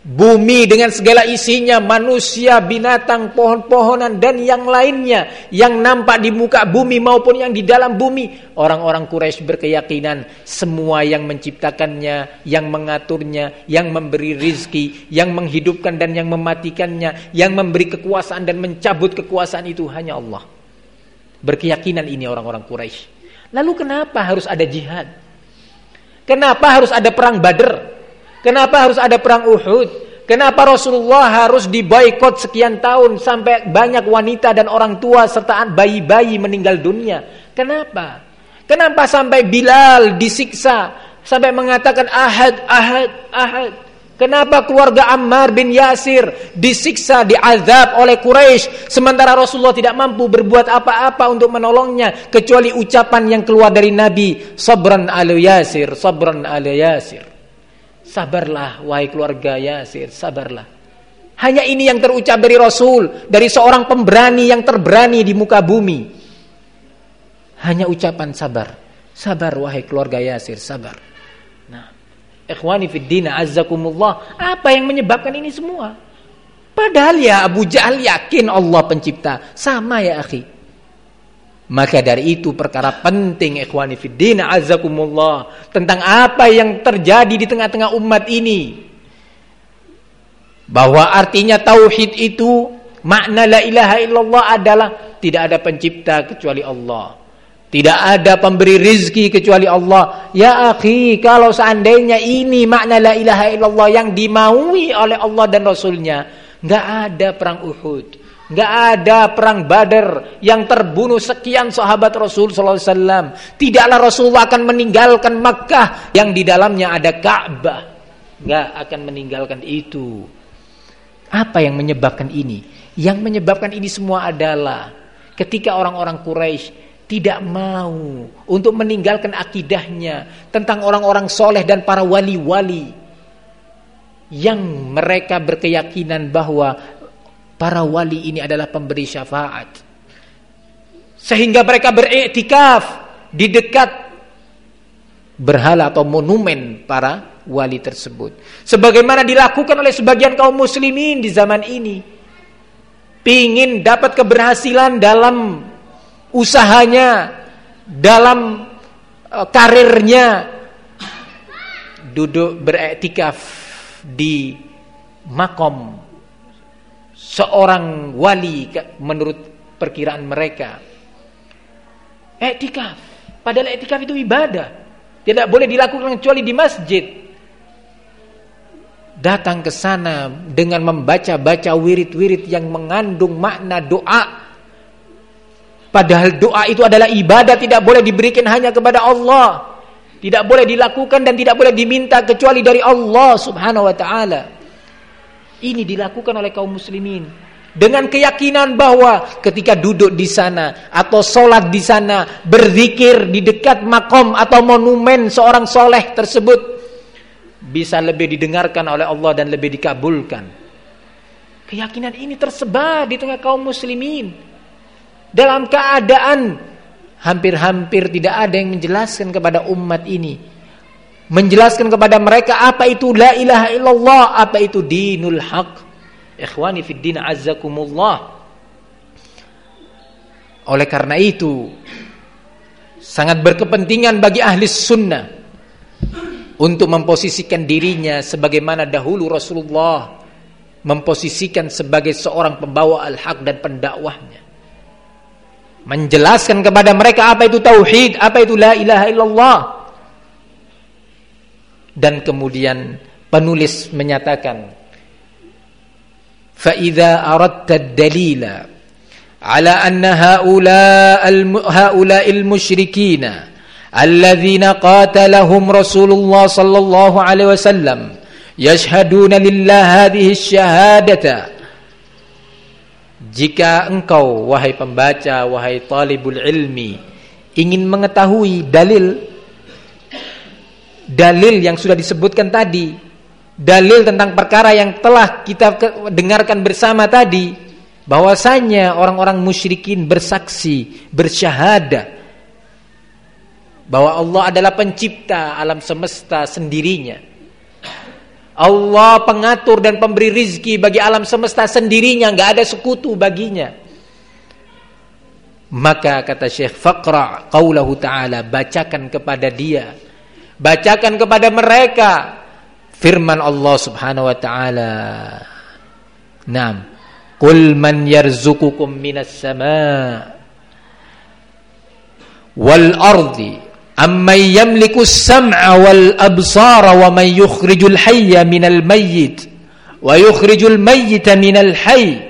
Bumi dengan segala isinya, manusia, binatang, pohon-pohonan dan yang lainnya yang nampak di muka bumi maupun yang di dalam bumi. Orang-orang Quraisy berkeyakinan semua yang menciptakannya, yang mengaturnya, yang memberi rizki, yang menghidupkan dan yang mematikannya, yang memberi kekuasaan dan mencabut kekuasaan itu hanya Allah. Berkeyakinan ini orang-orang Quraisy. Lalu kenapa harus ada jihad? Kenapa harus ada perang Badr? Kenapa harus ada perang Uhud? Kenapa Rasulullah harus diboikot sekian tahun sampai banyak wanita dan orang tua serta bayi-bayi meninggal dunia? Kenapa? Kenapa sampai Bilal disiksa sampai mengatakan ahad ahad ahad? Kenapa keluarga Ammar bin Yasir disiksa, diazab oleh Quraisy sementara Rasulullah tidak mampu berbuat apa-apa untuk menolongnya kecuali ucapan yang keluar dari Nabi, sabran ala Yasir, sabran ala Yasir. Sabarlah wahai keluarga Yasir, sabarlah. Hanya ini yang terucap dari Rasul, dari seorang pemberani yang terberani di muka bumi. Hanya ucapan sabar. Sabar wahai keluarga Yasir, sabar. Nah, ikhwani fid din azzakumullah, apa yang menyebabkan ini semua? Padahal ya Abu Jahal yakin Allah pencipta. Sama ya akhi. Maka dari itu perkara penting ikhwani fiddin azakumullah tentang apa yang terjadi di tengah-tengah umat ini. Bahwa artinya tauhid itu makna la ilaha illallah adalah tidak ada pencipta kecuali Allah. Tidak ada pemberi rizki kecuali Allah. Ya akhi, kalau seandainya ini makna la ilaha illallah yang dimaui oleh Allah dan Rasulnya, nggak ada perang Uhud Nggak ada perang Badar yang terbunuh sekian sahabat Rasul sallallahu alaihi wasallam. Tidaklah Rasulullah akan meninggalkan Makkah yang di dalamnya ada Ka'bah. Nggak akan meninggalkan itu. Apa yang menyebabkan ini? Yang menyebabkan ini semua adalah ketika orang-orang Quraisy tidak mau untuk meninggalkan akidahnya tentang orang-orang soleh dan para wali-wali yang mereka berkeyakinan bahwa Para wali ini adalah pemberi syafaat. Sehingga mereka beriktikaf di dekat berhala atau monumen para wali tersebut. Sebagaimana dilakukan oleh sebagian kaum muslimin di zaman ini. Pingin dapat keberhasilan dalam usahanya, dalam uh, karirnya. Duduk beriktikaf di makom seorang wali menurut perkiraan mereka. Etikaf. Padahal etikaf itu ibadah. Tidak boleh dilakukan kecuali di masjid. Datang ke sana dengan membaca-baca wirid-wirid yang mengandung makna doa. Padahal doa itu adalah ibadah tidak boleh diberikan hanya kepada Allah. Tidak boleh dilakukan dan tidak boleh diminta kecuali dari Allah Subhanahu wa taala. Ini dilakukan oleh kaum muslimin dengan keyakinan bahwa ketika duduk di sana atau sholat di sana berzikir di dekat makom atau monumen seorang soleh tersebut bisa lebih didengarkan oleh Allah dan lebih dikabulkan. Keyakinan ini tersebar di tengah kaum muslimin dalam keadaan hampir-hampir tidak ada yang menjelaskan kepada umat ini menjelaskan kepada mereka apa itu la ilaha illallah, apa itu dinul haq. Ikhwani fid din azzakumullah. Oleh karena itu sangat berkepentingan bagi ahli sunnah untuk memposisikan dirinya sebagaimana dahulu Rasulullah memposisikan sebagai seorang pembawa al-haq dan pendakwahnya. Menjelaskan kepada mereka apa itu tauhid, apa itu la ilaha illallah dan kemudian penulis menyatakan fa idza aradta ad-dalila ala anna haula haula al-musyrikin alladhina qatalahum Rasulullah sallallahu alaihi wasallam yashhaduna lillah hadhihi syahadata jika engkau wahai pembaca wahai talibul ilmi ingin mengetahui dalil dalil yang sudah disebutkan tadi, dalil tentang perkara yang telah kita dengarkan bersama tadi, bahwasanya orang-orang musyrikin bersaksi, bersyahadah bahwa Allah adalah pencipta alam semesta sendirinya. Allah pengatur dan pemberi rizki bagi alam semesta sendirinya, nggak ada sekutu baginya. Maka kata Syekh Faqra qaulahu ta'ala. Bacakan kepada dia Bacakan kepada mereka firman Allah Subhanahu wa taala. Naam. Qul man yarzuqukum minas sama' wal ardi amman yamliku as-sam'a wal absara wa man yukhrijul hayya minal mayyit wa yukhrijul mayyita minal hayy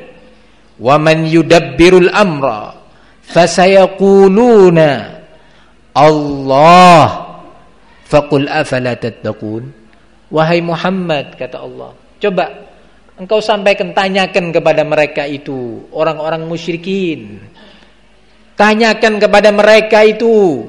wa man yudabbirul amra fasayaquluna Allah faqul afala tattaqun? Wahai Muhammad kata Allah coba engkau sampaikan tanyakan kepada mereka itu orang-orang musyrikin. Tanyakan kepada mereka itu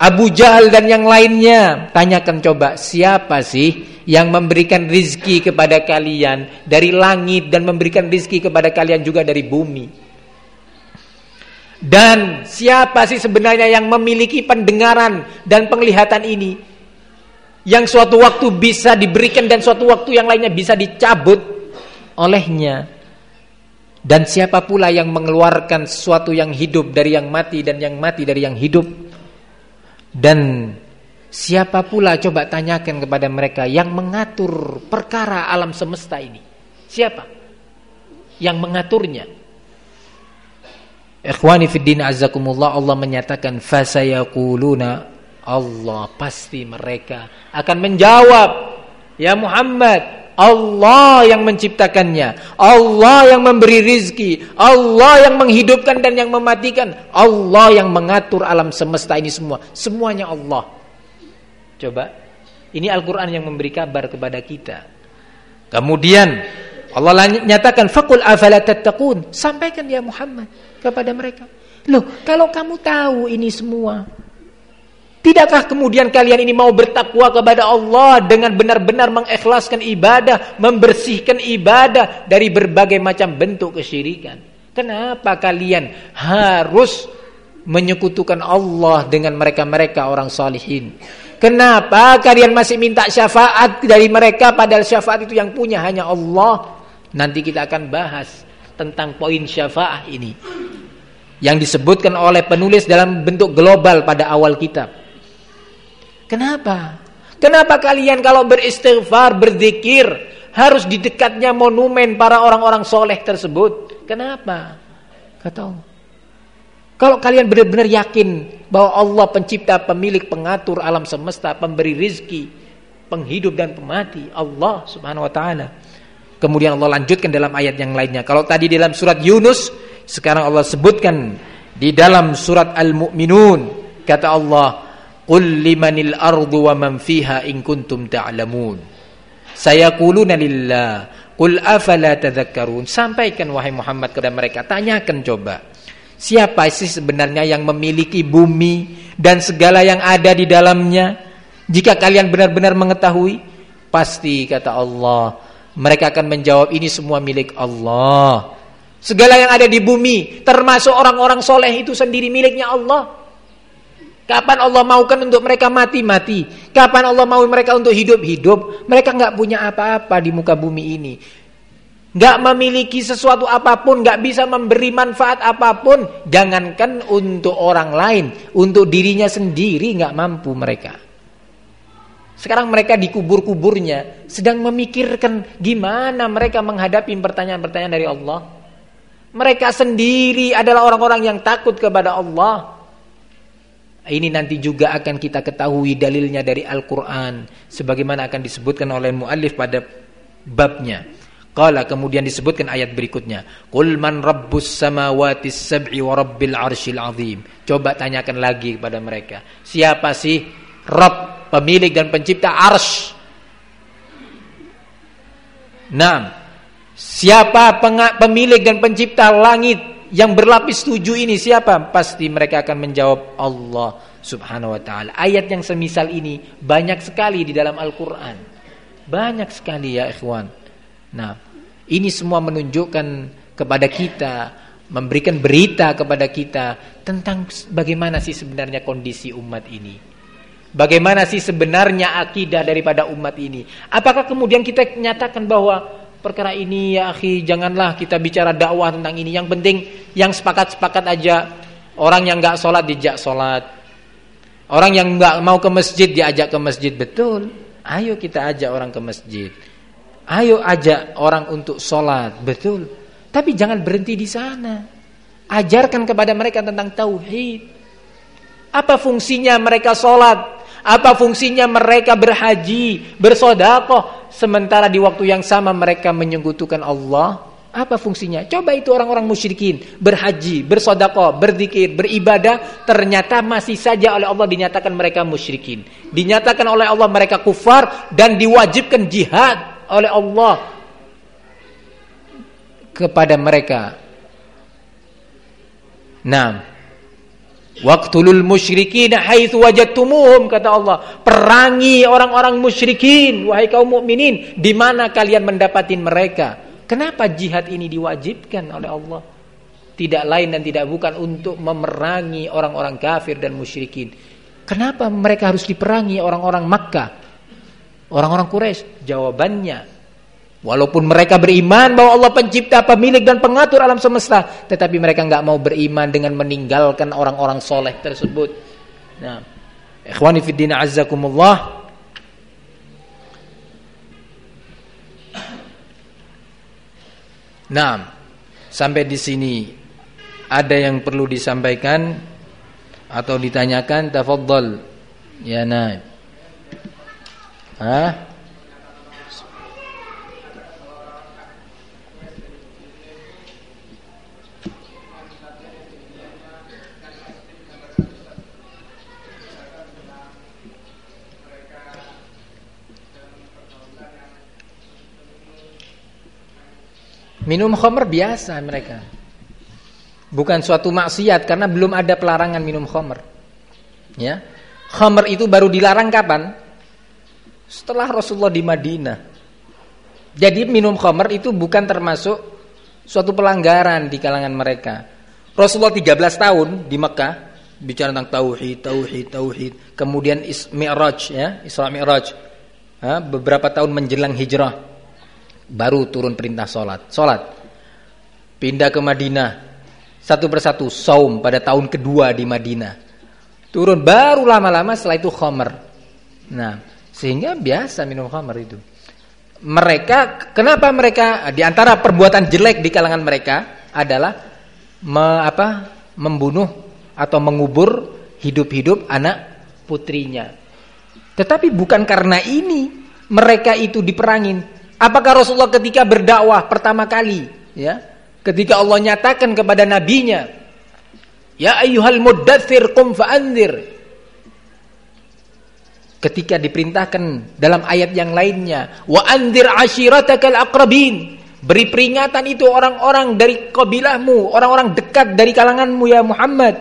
Abu Jahal dan yang lainnya. Tanyakan coba siapa sih yang memberikan rizki kepada kalian dari langit dan memberikan rizki kepada kalian juga dari bumi dan siapa sih sebenarnya yang memiliki pendengaran dan penglihatan ini yang suatu waktu bisa diberikan dan suatu waktu yang lainnya bisa dicabut olehnya. Dan siapa pula yang mengeluarkan sesuatu yang hidup dari yang mati dan yang mati dari yang hidup? Dan siapa pula coba tanyakan kepada mereka yang mengatur perkara alam semesta ini? Siapa? Yang mengaturnya? Ikhwani fiddin azzakumullah Allah menyatakan fasayaquluna. Allah pasti mereka akan menjawab Ya Muhammad Allah yang menciptakannya Allah yang memberi rizki Allah yang menghidupkan dan yang mematikan Allah yang mengatur alam semesta ini semua. Semuanya Allah. Coba Ini Al-Quran yang memberi kabar kepada kita. Kemudian Allah nyatakan Fakul afala tattaqun? Sampaikan ya Muhammad kepada mereka Loh kalau kamu tahu ini semua Tidakkah kemudian kalian ini mau bertakwa kepada Allah dengan benar-benar mengikhlaskan ibadah, membersihkan ibadah dari berbagai macam bentuk kesyirikan? Kenapa kalian harus menyekutukan Allah dengan mereka-mereka orang salihin? Kenapa kalian masih minta syafaat dari mereka padahal syafaat itu yang punya hanya Allah? Nanti kita akan bahas tentang poin syafaat ini yang disebutkan oleh penulis dalam bentuk global pada awal kitab. Kenapa? Kenapa kalian kalau beristighfar, berzikir harus di dekatnya monumen para orang-orang soleh tersebut? Kenapa? Kata Allah. Kalau kalian benar-benar yakin bahwa Allah pencipta, pemilik, pengatur alam semesta, pemberi rizki, penghidup dan pemati, Allah subhanahu wa ta'ala. Kemudian Allah lanjutkan dalam ayat yang lainnya. Kalau tadi dalam surat Yunus, sekarang Allah sebutkan di dalam surat Al-Mu'minun. Kata Allah, Qul limanil ardu wa man fiha in kuntum ta'lamun. Sayaquluna lillah. Qul afala tadhakkarun. Sampaikan wahai Muhammad kepada mereka, tanyakan coba. Siapa sih sebenarnya yang memiliki bumi dan segala yang ada di dalamnya? Jika kalian benar-benar mengetahui, pasti kata Allah, mereka akan menjawab ini semua milik Allah. Segala yang ada di bumi, termasuk orang-orang soleh itu sendiri miliknya Allah. Kapan Allah maukan untuk mereka mati-mati? Kapan Allah mau mereka untuk hidup-hidup? Mereka nggak punya apa-apa di muka bumi ini. Nggak memiliki sesuatu apa pun, nggak bisa memberi manfaat apa pun. Jangankan untuk orang lain, untuk dirinya sendiri nggak mampu mereka. Sekarang mereka di kubur-kuburnya sedang memikirkan gimana mereka menghadapi pertanyaan-pertanyaan dari Allah. Mereka sendiri adalah orang-orang yang takut kepada Allah. Ini nanti juga akan kita ketahui dalilnya dari Al-Quran. Sebagaimana akan disebutkan oleh muallif pada babnya. Qala kemudian disebutkan ayat berikutnya. Qul man rabbus samawati sab'i wa rabbil arshil azim. Coba tanyakan lagi kepada mereka. Siapa sih Rabb, pemilik dan pencipta arsh? Nah, siapa pemilik dan pencipta langit yang berlapis tujuh ini siapa? Pasti mereka akan menjawab Allah subhanahu wa ta'ala. Ayat yang semisal ini banyak sekali di dalam Al-Quran. Banyak sekali ya ikhwan. Nah, ini semua menunjukkan kepada kita, memberikan berita kepada kita tentang bagaimana sih sebenarnya kondisi umat ini. Bagaimana sih sebenarnya akidah daripada umat ini. Apakah kemudian kita nyatakan bahwa perkara ini ya akhi janganlah kita bicara dakwah tentang ini. Yang penting yang sepakat-sepakat aja. Orang yang nggak sholat dijak sholat. Orang yang nggak mau ke masjid diajak ke masjid. Betul. Ayo kita ajak orang ke masjid. Ayo ajak orang untuk sholat. Betul. Tapi jangan berhenti di sana. Ajarkan kepada mereka tentang tauhid. Apa fungsinya mereka sholat? Apa fungsinya mereka berhaji, bersodakoh, sementara di waktu yang sama mereka menyekutukan Allah? Apa fungsinya? Coba itu orang-orang musyrikin berhaji, bersodakoh, berzikir, beribadah, ternyata masih saja oleh Allah dinyatakan mereka musyrikin. Dinyatakan oleh Allah mereka kufar dan diwajibkan jihad oleh Allah kepada mereka. Nah, Waqtulul musyrikin haitsu wajadtumuhum kata Allah. Perangi orang-orang musyrikin wahai kaum mukminin di mana kalian mendapatin mereka. Kenapa jihad ini diwajibkan oleh Allah? Tidak lain dan tidak bukan untuk memerangi orang-orang kafir dan musyrikin. Kenapa mereka harus diperangi orang-orang Makkah? Orang-orang Quraisy? Jawabannya Walaupun mereka beriman bahwa Allah pencipta, pemilik dan pengatur alam semesta, tetapi mereka nggak mau beriman dengan meninggalkan orang-orang soleh tersebut. Nah, ikhwani fiddin azzakumullah. Nah, sampai di sini ada yang perlu disampaikan atau ditanyakan tafadhal ya nah. Hah? Minum khamr biasa mereka. Bukan suatu maksiat karena belum ada pelarangan minum khamr. Ya. Khamr itu baru dilarang kapan? Setelah Rasulullah di Madinah. Jadi minum khamr itu bukan termasuk suatu pelanggaran di kalangan mereka. Rasulullah 13 tahun di Mekah bicara tentang tauhid, tauhid, tauhid. Kemudian Mi'raj ya, Isra Mi'raj. beberapa tahun menjelang hijrah baru turun perintah sholat. Sholat. Pindah ke Madinah. Satu persatu saum pada tahun kedua di Madinah. Turun baru lama-lama setelah itu khomer. Nah, sehingga biasa minum khomer itu. Mereka, kenapa mereka di antara perbuatan jelek di kalangan mereka adalah me, apa, membunuh atau mengubur hidup-hidup anak putrinya. Tetapi bukan karena ini mereka itu diperangin, Apakah Rasulullah ketika berdakwah pertama kali, ya, ketika Allah nyatakan kepada nabinya, Ya ayyuhal muddathir qum fa'anzir. Ketika diperintahkan dalam ayat yang lainnya, wa anzir ashiratakal aqrabin. Beri peringatan itu orang-orang dari kabilahmu, orang-orang dekat dari kalanganmu ya Muhammad.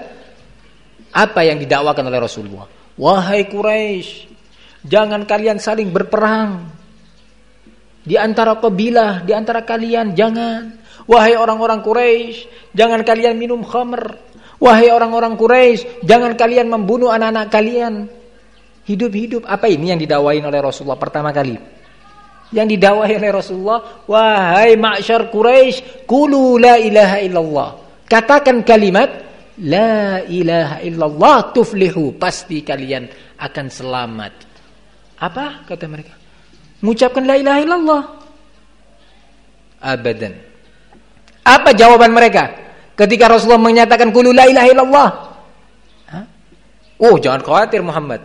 Apa yang didakwakan oleh Rasulullah? Wahai Quraisy, jangan kalian saling berperang. Di antara kabilah, di antara kalian jangan. Wahai orang-orang Quraisy, jangan kalian minum khamr. Wahai orang-orang Quraisy, jangan kalian membunuh anak-anak kalian. Hidup-hidup apa ini yang didakwain oleh Rasulullah pertama kali? Yang didakwahi oleh Rasulullah, wahai ma'syar Quraisy, qulu la ilaha illallah. Katakan kalimat la ilaha illallah tuflihu, pasti kalian akan selamat. Apa kata mereka? Mengucapkan la ilaha illallah. Abadan. Apa jawaban mereka ketika Rasulullah menyatakan qul la ilaha illallah? Hah? Oh, jangan khawatir Muhammad.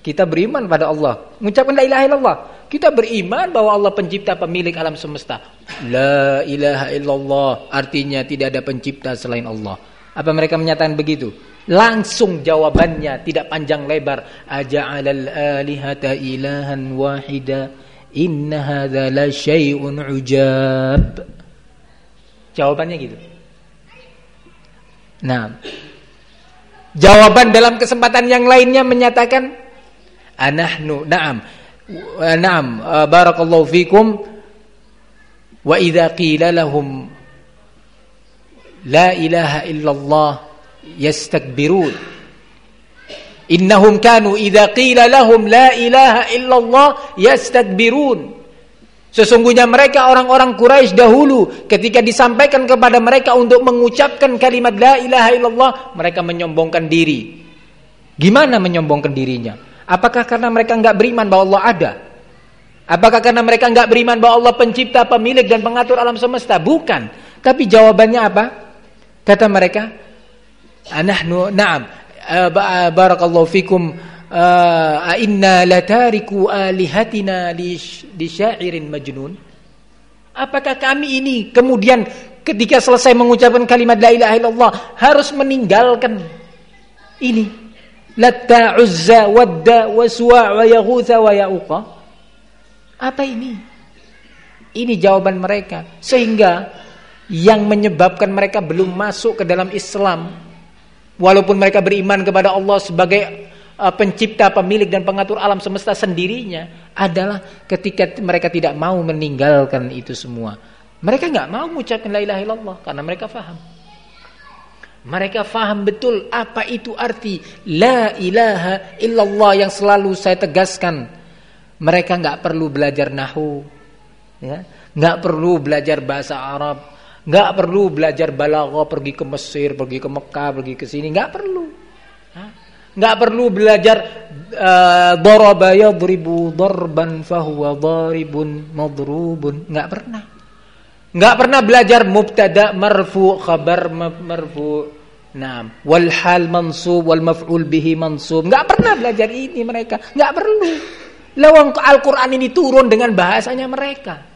Kita beriman pada Allah. Mengucapkan la ilaha illallah. Kita beriman bahwa Allah pencipta pemilik alam semesta. La ilaha illallah artinya tidak ada pencipta selain Allah. Apa mereka menyatakan begitu? Langsung jawabannya tidak panjang lebar. Aja'alal alihata ilahan wahida Inna hadza la syai'un ujab. Jawabannya gitu. Nah, jawaban dalam kesempatan yang lainnya menyatakan anahnu na'am. Na'am. Barakallahu fikum. Wa idza qila lahum la ilaha illallah yastakbirun Innahum kanu idza qila lahum la ilaha illallah yastakbirun. Sesungguhnya mereka orang-orang Quraisy dahulu ketika disampaikan kepada mereka untuk mengucapkan kalimat la ilaha illallah, mereka menyombongkan diri. Gimana menyombongkan dirinya? Apakah karena mereka enggak beriman bahwa Allah ada? Apakah karena mereka enggak beriman bahwa Allah pencipta, pemilik dan pengatur alam semesta? Bukan. Tapi jawabannya apa? Kata mereka, "Anahnu na'am barakallahu fikum. Uh, inna latariku alihatina li, li syairin majnun. Apakah kami ini kemudian ketika selesai mengucapkan kalimat la ilaha illallah harus meninggalkan ini? Latta uzza wadda waswa wa yaghutha wa yauqa? Apa ini? Ini jawaban mereka. Sehingga yang menyebabkan mereka belum masuk ke dalam Islam walaupun mereka beriman kepada Allah sebagai uh, pencipta, pemilik dan pengatur alam semesta sendirinya adalah ketika mereka tidak mau meninggalkan itu semua. Mereka nggak mau mengucapkan la ilaha illallah karena mereka faham. Mereka faham betul apa itu arti la ilaha illallah yang selalu saya tegaskan. Mereka nggak perlu belajar nahu, ya, nggak perlu belajar bahasa Arab, nggak perlu belajar balaghah pergi ke Mesir, pergi ke Mekah, pergi ke sini, nggak perlu. Nggak perlu belajar uh, daraba yadribu darban fahuwa daribun madrubun nggak pernah. Nggak pernah belajar mubtada marfu khabar marfu. Nah, wal hal mansub wal maf'ul bihi mansub. Enggak pernah belajar ini mereka, enggak perlu. Lawang Al-Qur'an ini turun dengan bahasanya mereka.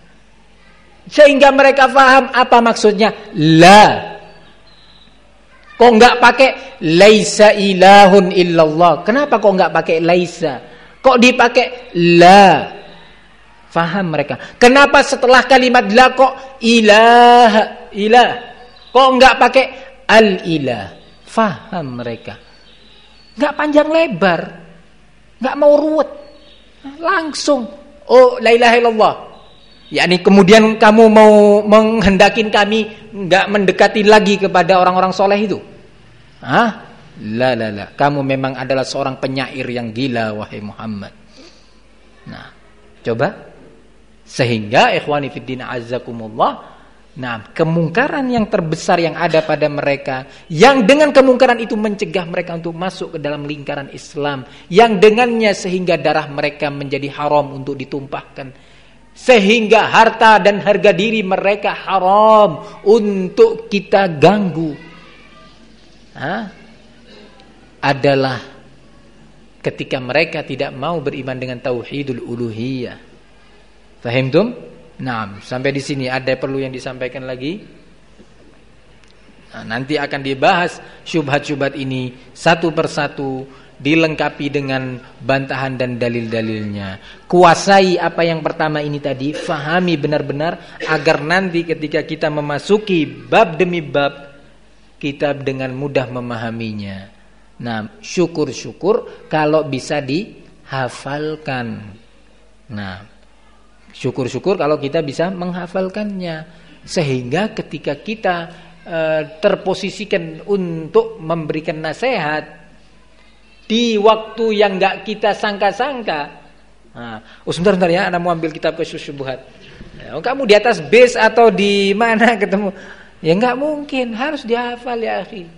Sehingga mereka faham apa maksudnya la Kok enggak pakai laisa ilahun illallah? Kenapa kok enggak pakai laisa? Kok dipakai la? Faham mereka. Kenapa setelah kalimat la kok ilah ilah? Kok enggak pakai al ilah? Faham mereka. Enggak panjang lebar. Enggak mau ruwet. Langsung oh la ilaha illallah. Yakni kemudian kamu mau menghendakin kami nggak mendekati lagi kepada orang-orang soleh itu. Hah? La la la. Kamu memang adalah seorang penyair yang gila wahai Muhammad. Nah, coba sehingga ikhwani fiddin azzakumullah Nah, kemungkaran yang terbesar yang ada pada mereka yang dengan kemungkaran itu mencegah mereka untuk masuk ke dalam lingkaran Islam yang dengannya sehingga darah mereka menjadi haram untuk ditumpahkan sehingga harta dan harga diri mereka haram untuk kita ganggu ha? adalah ketika mereka tidak mau beriman dengan tauhidul uluhiyah. Fahim tum? Nah, sampai di sini ada perlu yang disampaikan lagi? Nah, nanti akan dibahas syubhat-syubhat ini satu persatu dilengkapi dengan bantahan dan dalil-dalilnya. Kuasai apa yang pertama ini tadi, fahami benar-benar agar nanti ketika kita memasuki bab demi bab kita dengan mudah memahaminya. Nah, syukur-syukur kalau bisa dihafalkan. Nah, syukur-syukur kalau kita bisa menghafalkannya sehingga ketika kita e, terposisikan untuk memberikan nasihat di waktu yang nggak kita sangka-sangka. Nah, oh sebentar, sebentar ya, anda mau ambil kitab kesusubuhat. Ya, oh, kamu di atas base atau di mana ketemu? Ya nggak mungkin, harus dihafal ya akhi.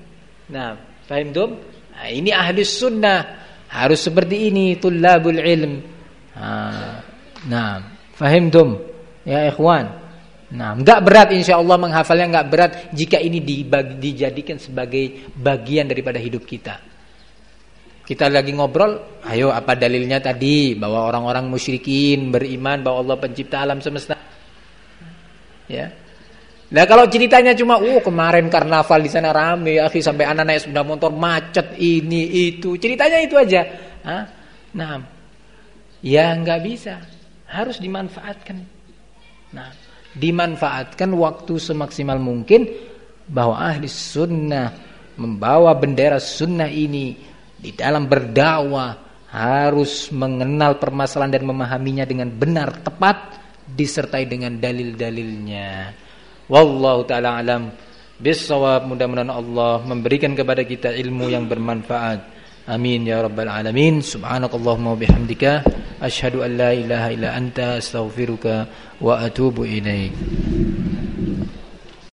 Nah, paham dong? Nah, ini ahli sunnah harus seperti ini tulabul ilm. Nah, nah fahim? Ya ikhwan. Nah, enggak berat insya Allah menghafalnya enggak berat jika ini dibagi, dijadikan sebagai bagian daripada hidup kita. Kita lagi ngobrol, ayo apa dalilnya tadi bahwa orang-orang musyrikin beriman bahwa Allah pencipta alam semesta. Ya. Nah kalau ceritanya cuma, oh kemarin karnaval di sana rame, akhi sampai anak naik sepeda motor macet ini itu, ceritanya itu aja. Hah? Nah, ya nggak bisa, harus dimanfaatkan. Nah, dimanfaatkan waktu semaksimal mungkin bahwa ahli sunnah membawa bendera sunnah ini di dalam berdakwah harus mengenal permasalahan dan memahaminya dengan benar tepat disertai dengan dalil-dalilnya. Wallahu taala alam bisawab mudah-mudahan Allah memberikan kepada kita ilmu yang bermanfaat. Amin ya rabbal alamin. Subhanakallahumma bihamdika asyhadu an la ilaha illa anta astaghfiruka wa atubu ilaik.